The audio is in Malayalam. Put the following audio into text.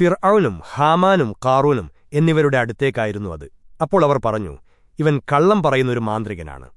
ഫിർഔനും ഹാമാനും കാറൂനും എന്നിവരുടെ അടുത്തേക്കായിരുന്നു അത്. അപ്പോൾ അവർ പറഞ്ഞു ഇവൻ കള്ളം പറയുന്നൊരു മാന്ത്രികനാണ്.